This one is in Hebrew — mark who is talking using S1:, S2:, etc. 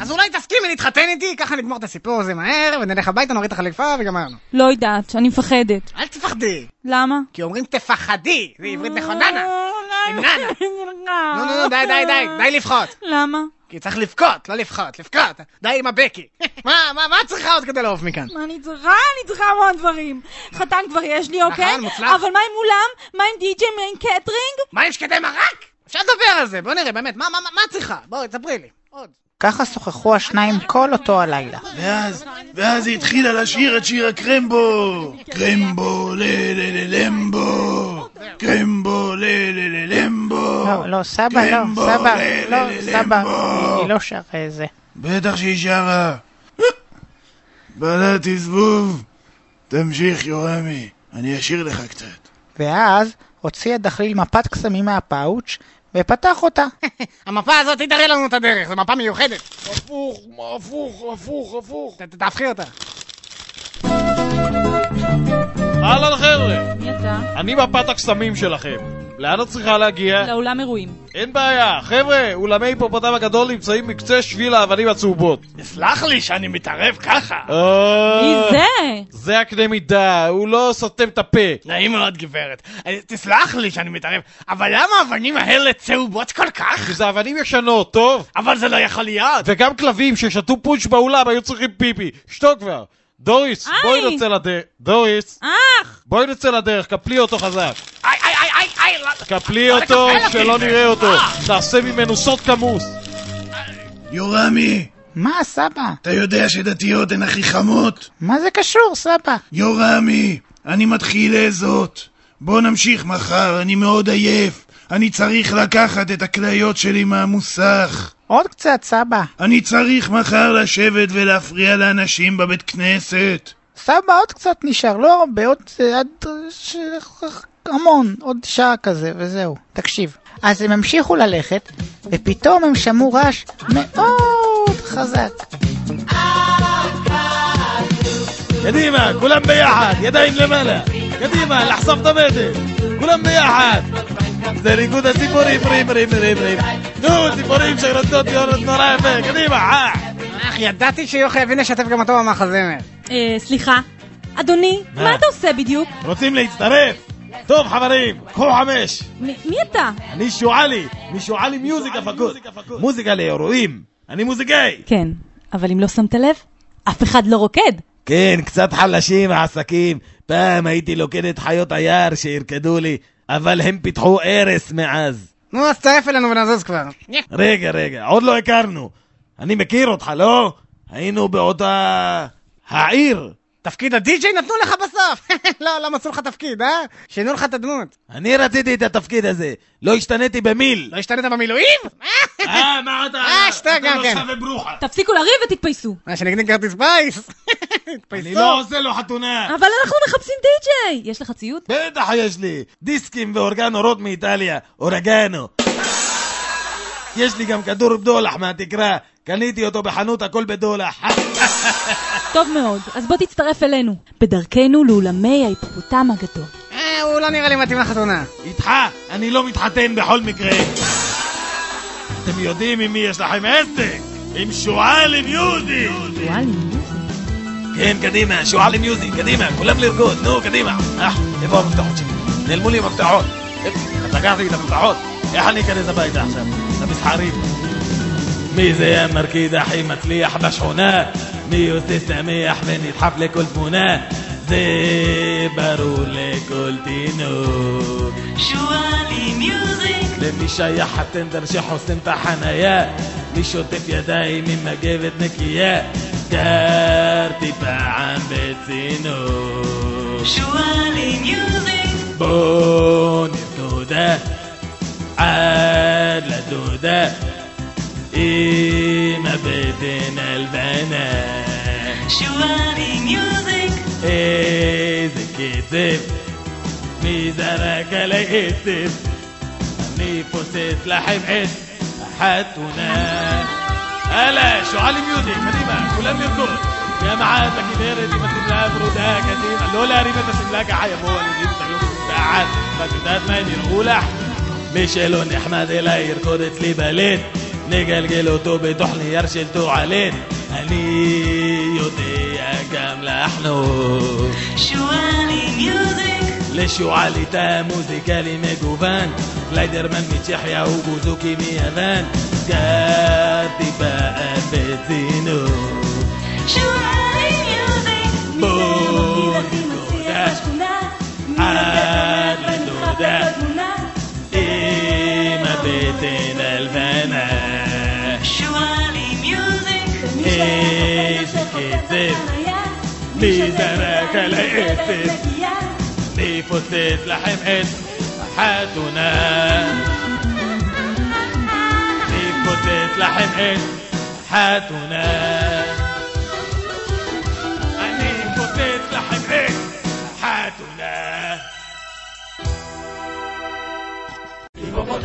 S1: אז אולי תסכימי להתחתן איתי, ככה נגמור את הסיפור הזה מהר, ונלך הביתה, נוריד את החליפה וגמרנו.
S2: לא יודעת, אני מפחדת.
S1: אל תפחדי,
S2: למה?
S1: כי אומרים תפחדי, זה עברית נכונה.
S2: לא,
S1: עם ננה. נו, נו, נו, די, די, די, די לבכות.
S2: למה?
S1: כי צריך לבכות, לא לבכות, לבכות. די עם הבכי. מה, מה, מה את צריכה עוד כדי לעוף מכאן?
S2: מה אני צריכה? אני צריכה המון דברים. חתן כבר יש לי, אוקיי?
S1: נכון, מוצלח.
S2: אבל מה עם אולם? מה עם די.ג'יי? מה עם קטרינג?
S1: מה עם שקדי מרק? אפשר לדבר על זה, בוא נראה, באמת, מה, מה, מה, מה את צריכה? בואי, תספרי לי.
S3: ככה שוחחו השניים כל אותו הלילה.
S4: ואז, ואז היא התחילה לשיר את שיר הקרמבו. קרמבו, לה לה לה למבו. קרמבו, לה לה לה למבו.
S3: לא, לא, סבא, לא, סבא, לא, סבא. היא לא שרה איזה.
S4: בטח שהיא שרה. בעלת זבוב. תמשיך, יורמי. אני אשיר לך קצת.
S3: ואז הוציא הדחליל מפת קסמים מהפאוץ' ופתח אותה.
S1: המפה הזאת תראה לנו את הדרך, זו מפה מיוחדת.
S5: הפוך, הפוך, הפוך, הפוך.
S1: תהפכי אותה.
S5: אהלן חבר'ה,
S2: מי אתה?
S5: אני מפת הקסמים שלכם. לאן את צריכה להגיע?
S2: לאולם אירועים.
S5: אין בעיה, חבר'ה, אולמי היפופוטם הגדול נמצאים בקצה שביל האבנים הצהובות.
S6: סלח לי שאני מתערב ככה.
S2: מי זה?
S5: זה הקנה מידה, הוא לא סותם את הפה.
S6: נעים מאוד גברת. אה, תסלח לי שאני מתערב, אבל למה האבנים האלה צהובות כל כך?
S5: כי זה אבנים ישנות, טוב?
S6: אבל זה לא יכול להיות.
S5: וגם כלבים ששתו פונץ' באולם היו צריכים פיפי. שתוק כבר. דוריס. בואי נצא לדרך. דוריס,
S2: אח!
S5: בואי נצא לדרך, קפלי אותו חזק.
S6: איי, איי, איי, איי, איי, לא-
S5: קפלי אותו. שלא נראה אותו. נעשה ממנו סוד כמוס.
S4: יורמי,
S3: מה, סבא?
S4: אתה יודע שדתיות הן הכי חמות?
S3: מה זה קשור, סבא?
S4: יורמי, אני מתחיל לזאת. בוא נמשיך מחר, אני מאוד עייף. אני צריך לקחת את הכליות שלי מהמוסך.
S3: עוד קצת, סבא.
S4: אני צריך מחר לשבת ולהפריע לאנשים בבית כנסת.
S3: סבא, עוד קצת נשאר, לא הרבה, עוד אה, עד... אה, ש... המון, עוד שעה כזה, וזהו. תקשיב. אז הם המשיכו ללכת, ופתאום הם שמעו רעש מאוד חזק.
S5: קדימה, כולם ביחד, ידיים למעלה. קדימה, לחשוף את הבטן. כולם ביחד. זה ריקוד הציפורים, רים, רים, רים, רים. נו, ציפורים שרוצות להיות נורא יפה, קדימה, אה.
S1: אך, ידעתי שיהיו חייבים לשתף גם אותו במחזמר.
S2: אה, סליחה. אדוני,
S5: מה?
S2: אתה עושה בדיוק?
S5: רוצים להצטרף? טוב, חברים, קחו חמש.
S2: מי אתה?
S5: אני שועלי, משועלי מיוזיק הפקות. מוזיקה לאירועים. אני מוזיקאי.
S2: כן, אבל אם לא שמת לב, אף אחד לא רוקד.
S5: כן, קצת חלשים העסקים. פעם הייתי לוקד את חיות היער שירקדו לי, אבל הם פיתחו ארס מאז.
S1: נו, אז תצטרף אלינו ונזוז כבר.
S5: רגע, רגע, עוד לא הכרנו. אני מכיר אותך, לא? היינו באותה... העיר.
S1: תפקיד הדי-ג'יי נתנו לך בסוף. לא, לא מצאו לך תפקיד, אה? שינו לך את הדמות.
S5: אני רציתי את התפקיד הזה, לא השתניתי במיל.
S1: לא השתנית במילואים?
S5: אה, מה אתה...
S1: אה,
S5: אתה
S1: גם
S5: לא
S1: כן.
S5: שווה ברוחה.
S2: תפסיקו לריב ותתפייסו.
S1: מה, שנקנה כרטיס פיס?
S5: אני. לא עושה לו חתונה.
S2: אבל אנחנו מחפשים די-ג'יי! יש לך ציוד?
S5: בטח יש לי, דיסקים ואורגן אורות מאיטליה, אורגנו. יש לי גם כדור בדולח מהתקרה, קניתי אותו בחנות הכל בדולח.
S2: טוב מאוד, אז בוא תצטרף אלינו. בדרכנו לאולמי ההיפופוטם הגדול.
S1: אה, הוא לא נראה לי מתאים לחתונה.
S5: איתך, אני לא מתחתן בכל מקרה. אתם יודעים עם מי יש לכם עסק? עם שועלים יהודי!
S2: וואלה,
S5: כן, קדימה, שועלים יהודי, קדימה, כולם לרקוד, נו, קדימה. אה, איפה המפתחות שלי? נעלמו לי המפתחות. לקחתי את המפתחות. איך אני אכנס הביתה עכשיו? למסחרים. מי זה המרקיד הכי מצליח בשכונה? מי עושה שמח ונדחף לכל תמונה? זה ברור לכל תינוק.
S7: שועלי מיוזיק
S5: למי שייך הטנדר שחוסם את החנייה? מי שוטף ידיים עם מגבת נקייה? גרתי פעם בצינור.
S7: שועלי מיוזיק
S5: בוא נרקודה עד לדודה עם הבטן הלבנה.
S7: שועלי מיוזיק
S5: איזה קצב, מי זרק עלי עצב? אני פוצץ לכם את החתונה. הלאה, שועלי מיוזיק, קדימה, כולם לרקוד. גם עד לכנרת עם השמלה הוורודה, קדימה. לא להרים את השמלה ככה יבואו הלידים, תגידו בעד. ואת יודעת מה הם יראו לך? מי שלא נחמד אליי ירקוד אצלי نجلجل وتوب تحلي يرشلتو علينا. أنيو دي كاملة احنو شوالي
S7: ميوزك لشوالي
S5: تا موزيكالي ميجوفان لايدر مان ميتشيحيا وبوزوكي ميافان كاتي بقى بتزينو
S7: شوالي ميوزك
S5: بوزيكو داش عادلو داش إيه ما بيتنا
S7: الفنان מיוזיק,
S5: איזה קצב, מי זרק על העצב, מי פוצץ לכם את החתונה?